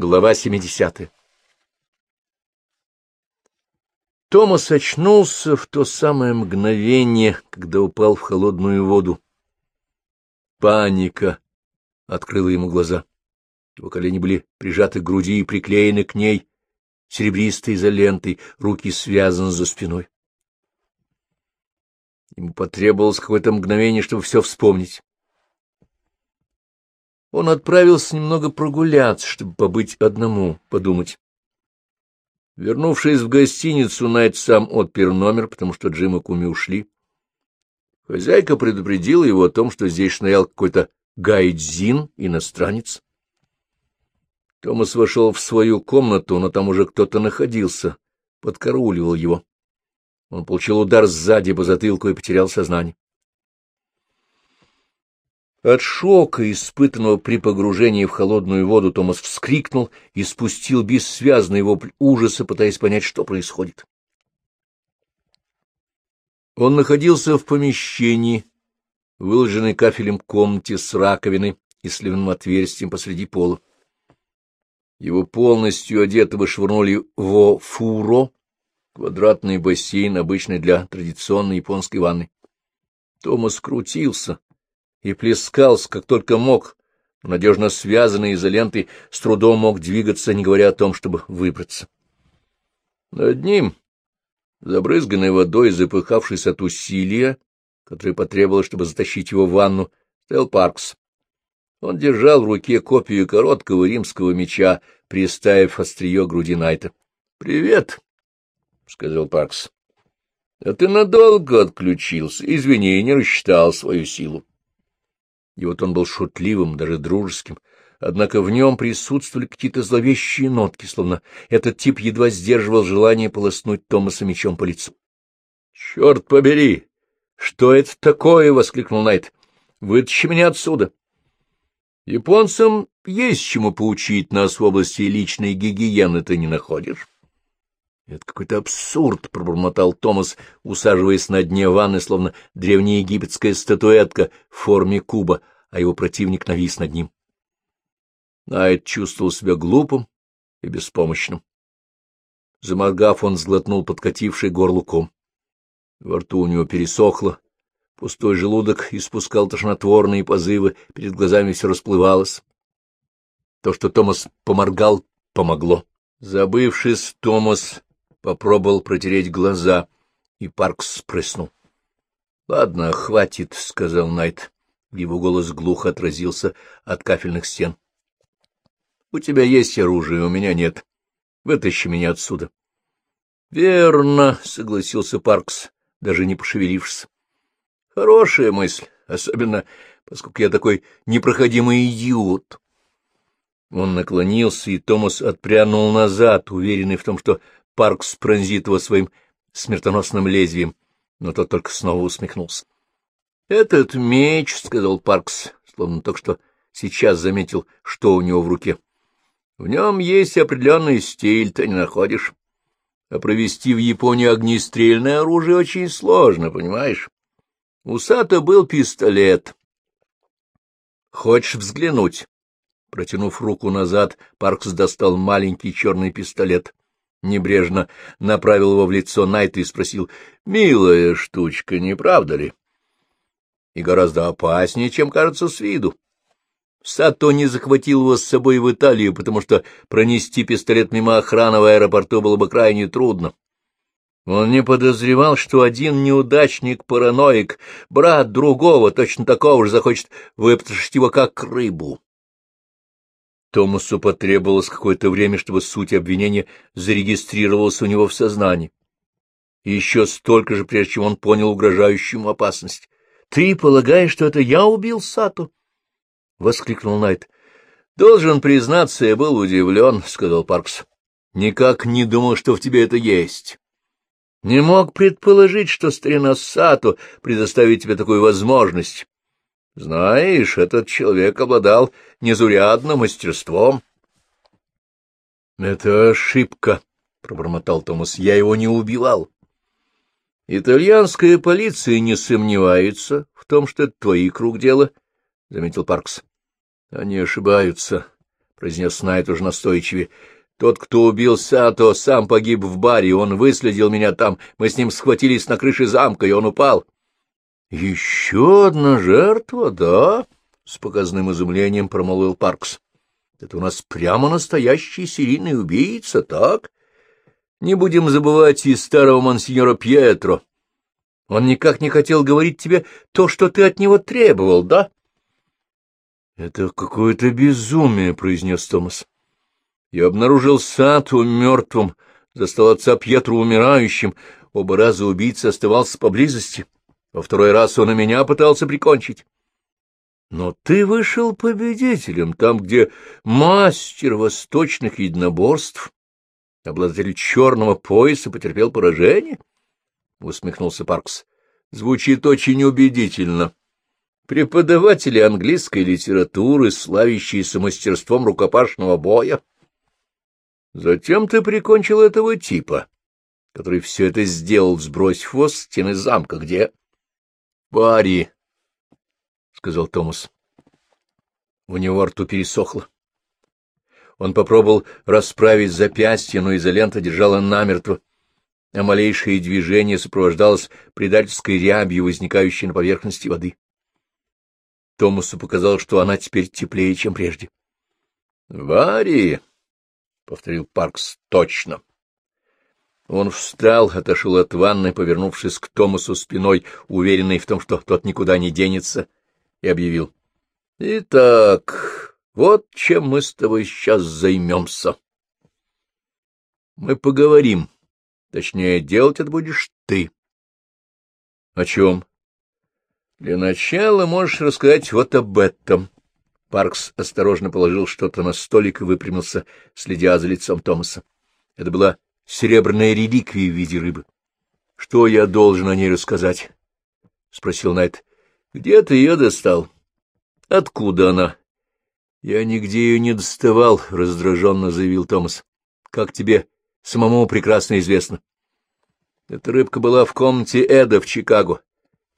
Глава 70. Томас очнулся в то самое мгновение, когда упал в холодную воду. Паника открыла ему глаза. Его колени были прижаты к груди и приклеены к ней серебристой изолентой, руки связаны за спиной. Ему потребовалось какое-то мгновение, чтобы все вспомнить. Он отправился немного прогуляться, чтобы побыть одному, подумать. Вернувшись в гостиницу, Найт сам отпер номер, потому что Джим и Куми ушли. Хозяйка предупредила его о том, что здесь стоял какой-то гайдзин, иностранец. Томас вошел в свою комнату, но там уже кто-то находился, подкарауливал его. Он получил удар сзади по затылку и потерял сознание. От шока, испытанного при погружении в холодную воду, Томас вскрикнул и спустил бессвязный вопль ужаса, пытаясь понять, что происходит. Он находился в помещении, выложенной кафелем комнате с раковиной и сливным отверстием посреди пола. Его полностью одетого швырнули во фуро, квадратный бассейн, обычный для традиционной японской ванны. Томас крутился, и плескался, как только мог, надежно связанный изолентой, с трудом мог двигаться, не говоря о том, чтобы выбраться. Над ним, забрызганный водой, запыхавшись от усилия, которое потребовалось, чтобы затащить его в ванну, стоял Паркс. Он держал в руке копию короткого римского меча, приставив острие груди Найта. — Привет, — сказал Паркс. — А ты надолго отключился. Извини, не рассчитал свою силу. И вот он был шутливым, даже дружеским, однако в нем присутствовали какие-то зловещие нотки, словно этот тип едва сдерживал желание полоснуть Томаса мечом по лицу. — Черт побери! Что это такое? — воскликнул Найт. — Вытащи меня отсюда! Японцам есть чему поучить нас в области личной гигиены, ты не находишь? — Это какой-то абсурд, — пробормотал Томас, усаживаясь на дне ванны, словно древнеегипетская статуэтка в форме куба, а его противник навис над ним. Найт чувствовал себя глупым и беспомощным. Заморгав, он сглотнул подкативший горлу ком. Во рту у него пересохло, пустой желудок испускал тошнотворные позывы, перед глазами все расплывалось. То, что Томас поморгал, помогло. Забывшись, Томас попробовал протереть глаза, и Паркс спрыснул. — Ладно, хватит, — сказал Найт. Его голос глухо отразился от кафельных стен. — У тебя есть оружие, у меня нет. Вытащи меня отсюда. — Верно, — согласился Паркс, даже не пошевелившись. — Хорошая мысль, особенно поскольку я такой непроходимый идиот. Он наклонился, и Томас отпрянул назад, уверенный в том, что Паркс пронзит его своим смертоносным лезвием, но тот только снова усмехнулся. — Этот меч, — сказал Паркс, словно только что сейчас заметил, что у него в руке. — В нем есть определенный стиль, ты не находишь. А провести в Японию огнестрельное оружие очень сложно, понимаешь? У Сато был пистолет. Хочешь взглянуть? Протянув руку назад, Паркс достал маленький черный пистолет. Небрежно направил его в лицо Найта и спросил, «Милая штучка, не правда ли?» и гораздо опаснее, чем кажется с виду. Сато не захватил его с собой в Италию, потому что пронести пистолет мимо охраны в аэропорту было бы крайне трудно. Он не подозревал, что один неудачник-параноик, брат другого, точно такого же, захочет выпотрошить его как рыбу. Томасу потребовалось какое-то время, чтобы суть обвинения зарегистрировалась у него в сознании. И еще столько же, прежде чем он понял угрожающую ему опасность. — Ты полагаешь, что это я убил Сату? — воскликнул Найт. — Должен признаться, я был удивлен, — сказал Паркс. — Никак не думал, что в тебе это есть. Не мог предположить, что старина Сату предоставит тебе такую возможность. Знаешь, этот человек обладал незурядным мастерством. — Это ошибка, — пробормотал Томас. — Я его не убивал. Итальянская полиция не сомневается в том, что это твои круг дела, — заметил Паркс. — Они ошибаются, произнес Найт уже настойчивее. Тот, кто убил Сато, сам погиб в баре, он выследил меня там, мы с ним схватились на крыше замка, и он упал. — Еще одна жертва, да? — с показным изумлением промолвил Паркс. — Это у нас прямо настоящий серийный убийца, так? Не будем забывать и старого монсеньора Пьетро. Он никак не хотел говорить тебе то, что ты от него требовал, да? — Это какое-то безумие, — произнес Томас. Я обнаружил Сату мертвым, застал отца Пьетру умирающим. Оба раза убийца оставался поблизости. Во второй раз он и меня пытался прикончить. Но ты вышел победителем там, где мастер восточных единоборств, обладатель черного пояса, потерпел поражение? — усмехнулся Паркс. — Звучит очень убедительно. Преподаватели английской литературы, славящиеся мастерством рукопашного боя, Затем ты прикончил этого типа, который все это сделал, сбросив его с стены замка. Где? — Барри, — сказал Томас. У него рту пересохло. Он попробовал расправить запястье, но изолента держала намертво, а малейшее движение сопровождалось предательской рябью, возникающей на поверхности воды. Томасу показалось, что она теперь теплее, чем прежде. — Варри! повторил Паркс точно. Он встал, отошел от ванны, повернувшись к Томасу спиной, уверенный в том, что тот никуда не денется, и объявил. — Итак, вот чем мы с тобой сейчас займемся. Мы поговорим. Точнее, делать это будешь ты. — О чем? — Для начала можешь рассказать вот об этом. Паркс осторожно положил что-то на столик и выпрямился, следя за лицом Томаса. Это была серебряная реликвия в виде рыбы. — Что я должен о ней рассказать? — спросил Найт. — Где ты ее достал? — Откуда она? — Я нигде ее не доставал, — раздраженно заявил Томас. — Как тебе самому прекрасно известно. Эта рыбка была в комнате Эда в Чикаго.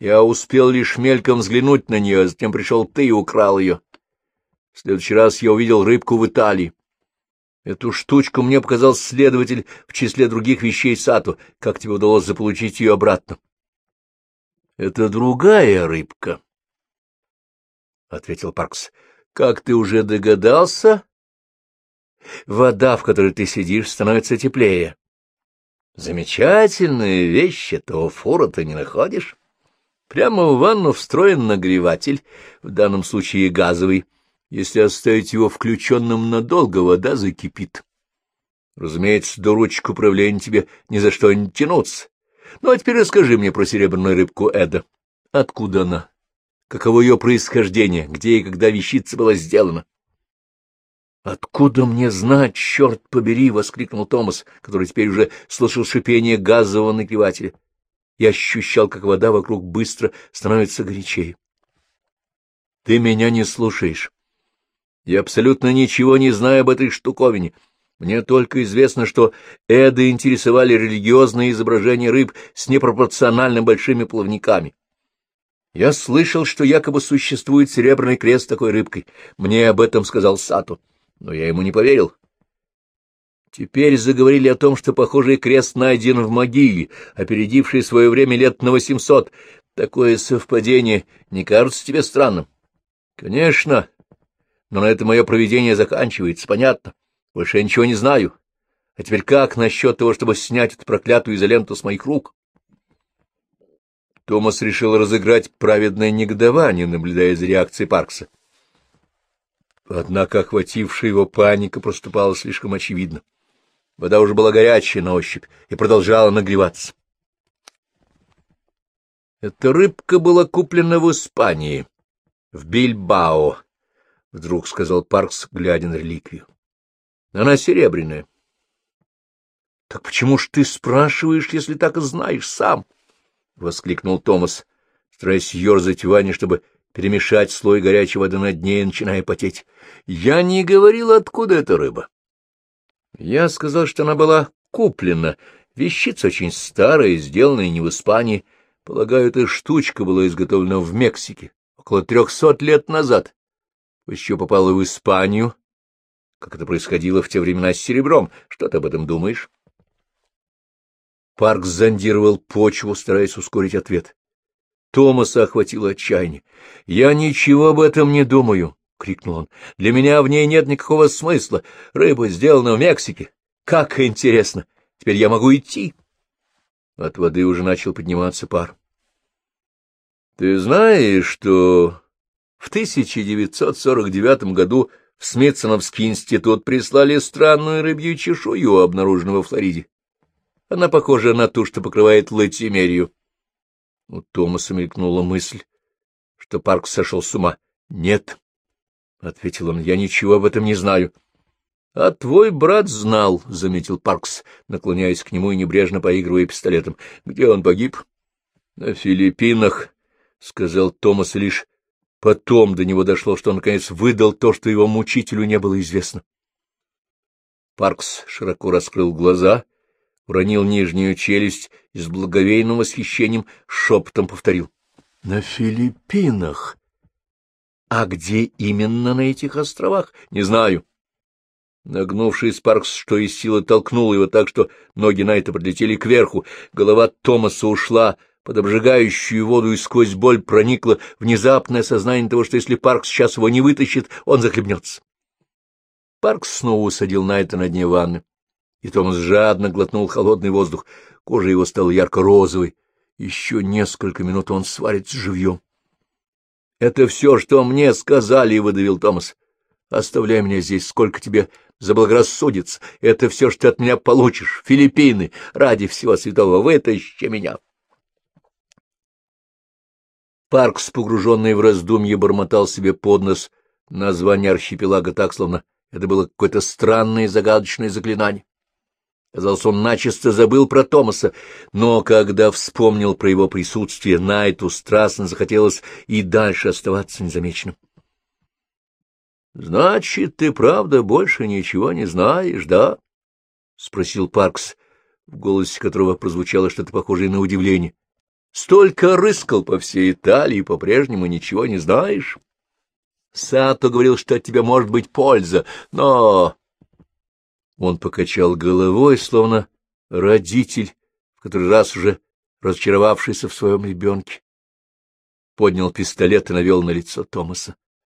Я успел лишь мельком взглянуть на нее, а затем пришел ты и украл ее. В следующий раз я увидел рыбку в Италии. Эту штучку мне показал следователь в числе других вещей Сату. Как тебе удалось заполучить ее обратно? — Это другая рыбка, — ответил Паркс. — Как ты уже догадался, вода, в которой ты сидишь, становится теплее. Замечательная вещь, этого фура ты не находишь. Прямо в ванну встроен нагреватель, в данном случае газовый, — если оставить его включенным надолго, вода закипит. Разумеется, до ручек управления тебе ни за что не тянуться. Ну, а теперь расскажи мне про серебряную рыбку Эда. Откуда она? Каково ее происхождение? Где и когда вещица была сделана? — Откуда мне знать, черт побери! — воскликнул Томас, который теперь уже слышал шипение газового нагревателя. Я ощущал, как вода вокруг быстро становится горячее. — Ты меня не слушаешь. Я абсолютно ничего не знаю об этой штуковине. Мне только известно, что Эды интересовали религиозные изображения рыб с непропорционально большими плавниками. Я слышал, что якобы существует серебряный крест такой рыбкой. Мне об этом сказал Сату, но я ему не поверил. Теперь заговорили о том, что похожий крест найден в могиле, опередивший свое время лет на восемьсот. Такое совпадение не кажется тебе странным? Конечно, но на этом мое проведение заканчивается, понятно. Больше я ничего не знаю. А теперь как насчет того, чтобы снять эту проклятую изоленту с моих рук? Томас решил разыграть праведное негодование, наблюдая за реакцией Паркса. Однако охватившая его паника проступала слишком очевидно. Вода уже была горячая на ощупь и продолжала нагреваться. Эта рыбка была куплена в Испании, в Бильбао, — вдруг сказал Паркс, глядя на реликвию. — Она серебряная. — Так почему ж ты спрашиваешь, если так и знаешь сам? — воскликнул Томас, стараясь ерзать ванне, чтобы перемешать слой горячей воды на дне и начиная потеть. — Я не говорил, откуда эта рыба. Я сказал, что она была куплена. Вещица очень старая, сделанная не в Испании. Полагаю, эта штучка была изготовлена в Мексике около трехсот лет назад еще попала в Испанию, как это происходило в те времена с серебром. Что ты об этом думаешь? Парк зондировал почву, стараясь ускорить ответ. Томаса охватило отчаяние. — Я ничего об этом не думаю, — крикнул он. — Для меня в ней нет никакого смысла. Рыба сделана в Мексике. Как интересно! Теперь я могу идти. От воды уже начал подниматься пар. — Ты знаешь, что в 1949 году в Смитсоновский институт прислали странную рыбью чешую, обнаруженную во Флориде? Она похожа на ту, что покрывает латимерию. У Томаса мелькнула мысль, что Парк сошел с ума. — Нет, — ответил он, — я ничего об этом не знаю. — А твой брат знал, — заметил Паркс, наклоняясь к нему и небрежно поигрывая пистолетом. — Где он погиб? — На Филиппинах, — сказал Томас, лишь потом до него дошло, что он, наконец, выдал то, что его мучителю не было известно. Паркс широко раскрыл глаза уронил нижнюю челюсть и с благовейным восхищением шепотом повторил. — На Филиппинах. — А где именно на этих островах? — Не знаю. Нагнувший Спаркс, что из силы, толкнул его так, что ноги Найта подлетели кверху, голова Томаса ушла под обжигающую воду и сквозь боль проникло внезапное сознание того, что если Паркс сейчас его не вытащит, он захлебнется. Паркс снова усадил Найта на дне ванны и Томас жадно глотнул холодный воздух. Кожа его стала ярко-розовой. Еще несколько минут он сварится живьем. — Это все, что мне сказали, — выдавил Томас. — Оставляй меня здесь, сколько тебе заблагорассудится. Это все, что ты от меня получишь. Филиппины, ради всего святого, вытащи меня. Паркс, погруженный в раздумье, бормотал себе под нос название архипелага так, словно это было какое-то странное загадочное заклинание. Казалось, он начисто забыл про Томаса, но когда вспомнил про его присутствие, Найту страстно захотелось и дальше оставаться незамеченным. — Значит, ты правда больше ничего не знаешь, да? — спросил Паркс, в голосе которого прозвучало что-то похожее на удивление. — Столько рыскал по всей Италии, по-прежнему ничего не знаешь? Сато говорил, что от тебя может быть польза, но он покачал головой, словно родитель, в который раз уже разочаровавшийся в своем ребенке. Поднял пистолет и навел на лицо Томаса.